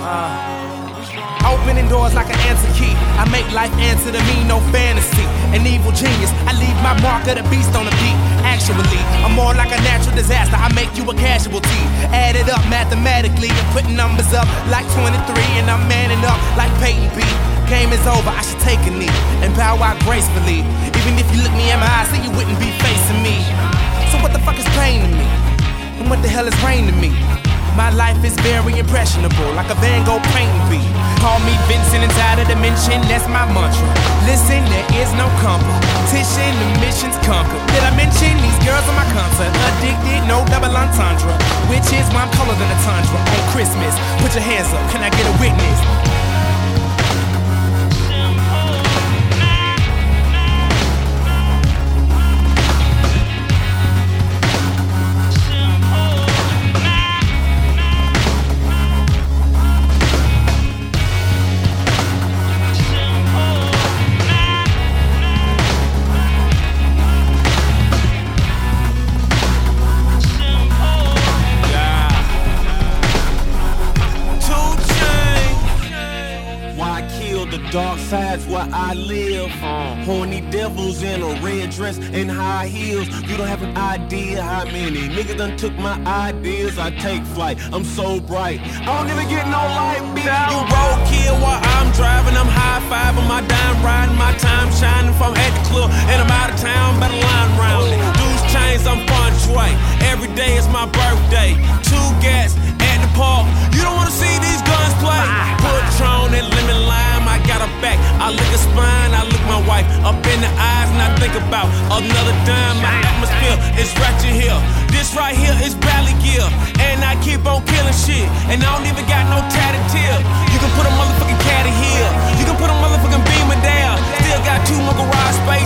Uh, opening doors like an answer key. I make life answer to me, no fantasy. An evil genius. I leave my mark of the beast on the beat. Actually, I'm more like a natural disaster. I make you a casualty. Add it up mathematically and put numbers up like 23. And I'm manning up like Peyton B. Game is over, I should take a knee and bow out gracefully. Even if you look me in my eyes, then you wouldn't be facing me. So what the fuck is pain to me? And what the hell is rain to me? My life is very impressionable, like a Van Gogh painting bee. Call me Vincent inside a dimension, that's my mantra. Listen, there is no competition, the mission's conquered. Did I mention these girls on my concert? Addicted, no double entendre. Which is why I'm colder than a tundra on Christmas. Put your hands up, can I get a witness? The dark side's where I live? Horny devils in a red dress and high heels. You don't have an idea how many niggas done took my ideas. I take flight, I'm so bright. I don't even get no light, bitch. You roadkill while I'm driving. I'm high And I don't even got no tatted tip. You can put a motherfucking cat in here. You can put a motherfucking beamer down. Still got two more garage spaces.